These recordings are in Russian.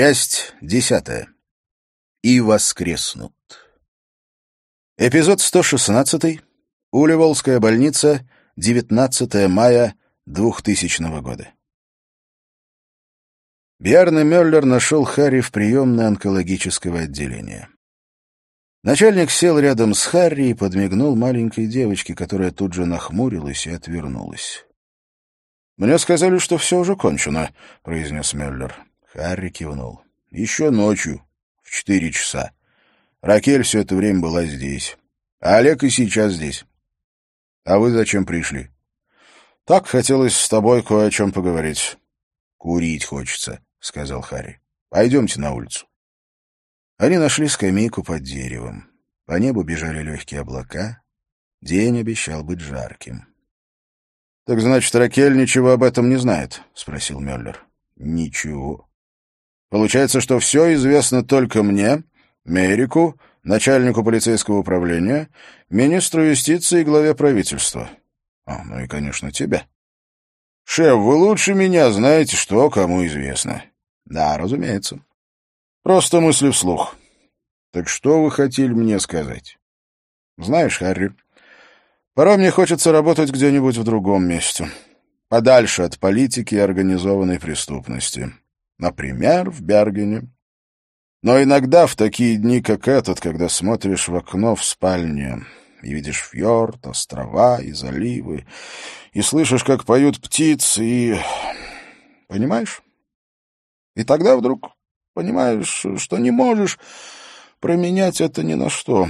Часть десятая. И воскреснут. Эпизод 116. Улеволская больница. 19 мая 2000 года. Бьярне Мюллер нашел Харри в приемной онкологического отделения. Начальник сел рядом с Харри и подмигнул маленькой девочке, которая тут же нахмурилась и отвернулась. «Мне сказали, что все уже кончено», — произнес Мюллер. Харри кивнул. «Еще ночью, в четыре часа. Ракель все это время была здесь. А Олег и сейчас здесь. А вы зачем пришли?» «Так хотелось с тобой кое о чем поговорить». «Курить хочется», — сказал Харри. «Пойдемте на улицу». Они нашли скамейку под деревом. По небу бежали легкие облака. День обещал быть жарким. — Так значит, Ракель ничего об этом не знает? — спросил Мюллер. — Ничего. Получается, что все известно только мне, Мерику, начальнику полицейского управления, министру юстиции и главе правительства. А, ну и, конечно, тебе. Шеф, вы лучше меня знаете, что кому известно. Да, разумеется. Просто мысли вслух. Так что вы хотели мне сказать? Знаешь, Харри, порой мне хочется работать где-нибудь в другом месте. Подальше от политики и организованной преступности. Например, в Бергене. Но иногда в такие дни, как этот, когда смотришь в окно в спальне и видишь фьорд, острова и заливы, и слышишь, как поют птицы, и... Понимаешь? И тогда вдруг понимаешь, что не можешь променять это ни на что.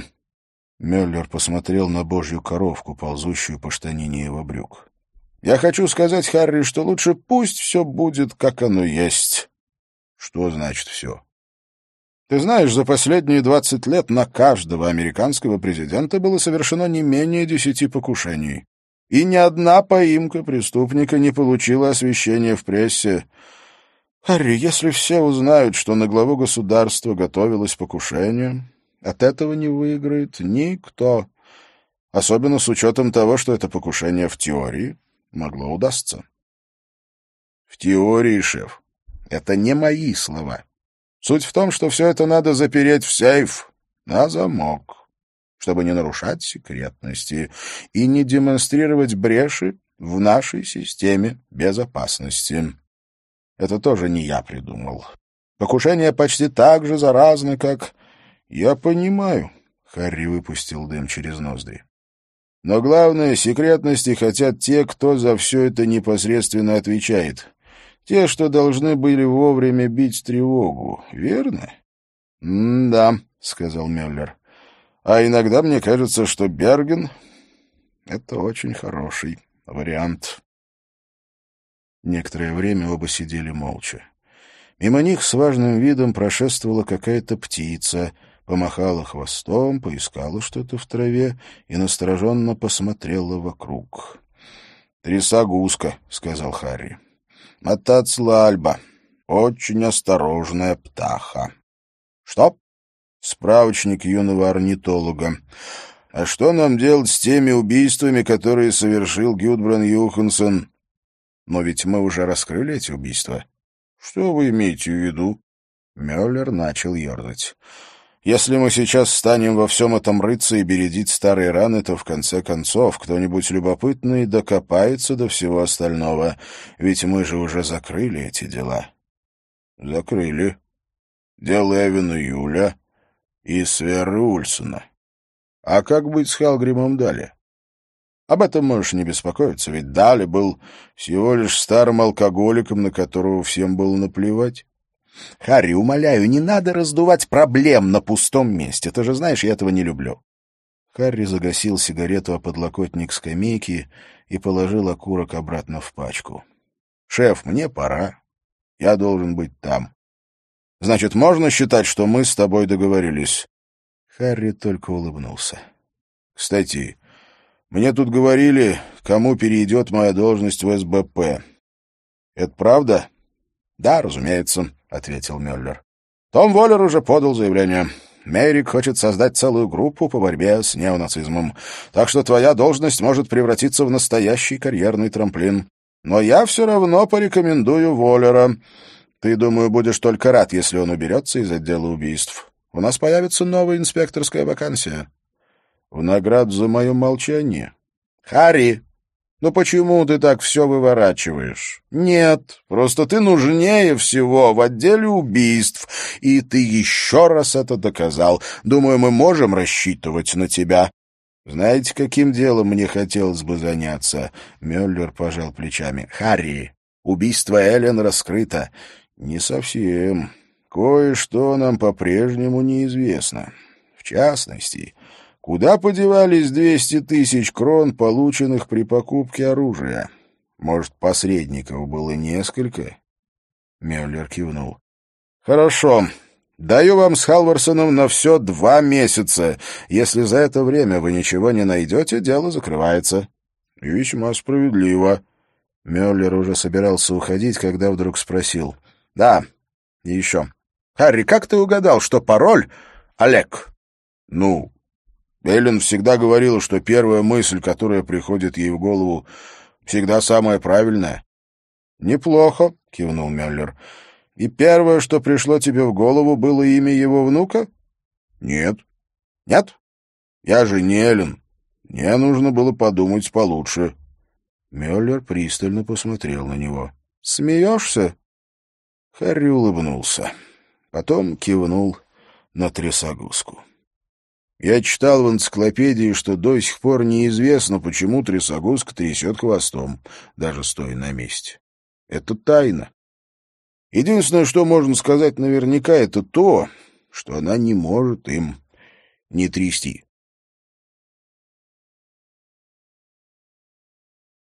Мюллер посмотрел на божью коровку, ползущую по штанине его брюк. «Я хочу сказать, Харри, что лучше пусть все будет, как оно есть. Что значит «все»? Ты знаешь, за последние двадцать лет на каждого американского президента было совершено не менее десяти покушений. И ни одна поимка преступника не получила освещения в прессе. Харри, если все узнают, что на главу государства готовилось покушение, от этого не выиграет никто. Особенно с учетом того, что это покушение в теории могло удастся. В теории, шеф. Это не мои слова. Суть в том, что все это надо запереть в сейф на замок, чтобы не нарушать секретности и не демонстрировать бреши в нашей системе безопасности. Это тоже не я придумал. Покушения почти так же заразны, как... Я понимаю. Харри выпустил дым через ноздри. Но главное, секретности хотят те, кто за все это непосредственно отвечает. Те, что должны были вовремя бить тревогу, верно? — Да, — сказал Мюллер. — А иногда мне кажется, что Берген — это очень хороший вариант. Некоторое время оба сидели молча. Мимо них с важным видом прошествовала какая-то птица, помахала хвостом, поискала что-то в траве и настороженно посмотрела вокруг. — Трясогузка, — сказал Харри. Мотоцлальба. Очень осторожная птаха. Что? Справочник юного орнитолога. А что нам делать с теми убийствами, которые совершил Гюдбран Юхансон? Но ведь мы уже раскрыли эти убийства. Что вы имеете в виду? Мюллер начал ерзать. Если мы сейчас станем во всем этом рыться и бередить старые раны, то в конце концов кто-нибудь любопытный докопается до всего остального, ведь мы же уже закрыли эти дела. Закрыли. Дело Эвина Юля и Сверы Ульсона. А как быть с Халгримом Дали? Об этом можешь не беспокоиться, ведь Дали был всего лишь старым алкоголиком, на которого всем было наплевать. Харри, умоляю, не надо раздувать проблем на пустом месте. Ты же знаешь, я этого не люблю. Харри загасил сигарету о подлокотник скамейки и положил окурок обратно в пачку. «Шеф, мне пора. Я должен быть там. Значит, можно считать, что мы с тобой договорились?» Харри только улыбнулся. «Кстати, мне тут говорили, кому перейдет моя должность в СБП. Это правда?» «Да, разумеется», — ответил Мюллер. «Том Воллер уже подал заявление. Мерик хочет создать целую группу по борьбе с неонацизмом, так что твоя должность может превратиться в настоящий карьерный трамплин. Но я все равно порекомендую Воллера. Ты, думаю, будешь только рад, если он уберется из отдела убийств. У нас появится новая инспекторская вакансия. В награду за мое молчание. Харри, ну почему ты так все выворачиваешь? Нет, просто ты нужнее всего в отделе убийств, и ты еще раз это доказал. Думаю, мы можем рассчитывать на тебя. Знаете, каким делом мне хотелось бы заняться? Мюллер пожал плечами. Харри, убийство Эллен раскрыто. Не совсем. Кое-что нам по-прежнему неизвестно. В частности, куда подевались двести тысяч крон, полученных при покупке оружия? Может, посредников было несколько? Мюллер кивнул. Хорошо. Даю вам с Халварсоном на все два месяца. Если за это время вы ничего не найдете, дело закрывается. Весьма справедливо. Мюллер уже собирался уходить, когда вдруг спросил. Да, и еще. Харри, как ты угадал, что пароль Олег? Ну, Эллен всегда говорила, что первая мысль, которая приходит ей в голову, всегда самая правильная. Неплохо, кивнул Мюллер. И первое, что пришло тебе в голову, было имя его внука? Нет. Нет? Я же не Эллен. Мне нужно было подумать получше. Мюллер пристально посмотрел на него. Смеешься? Харри улыбнулся. Потом кивнул на трясогузку. Я читал в энциклопедии, что до сих пор неизвестно, почему трясогузка трясет хвостом, даже стоя на месте. Это тайна. Единственное, что можно сказать наверняка, это то, что она не может им не трясти.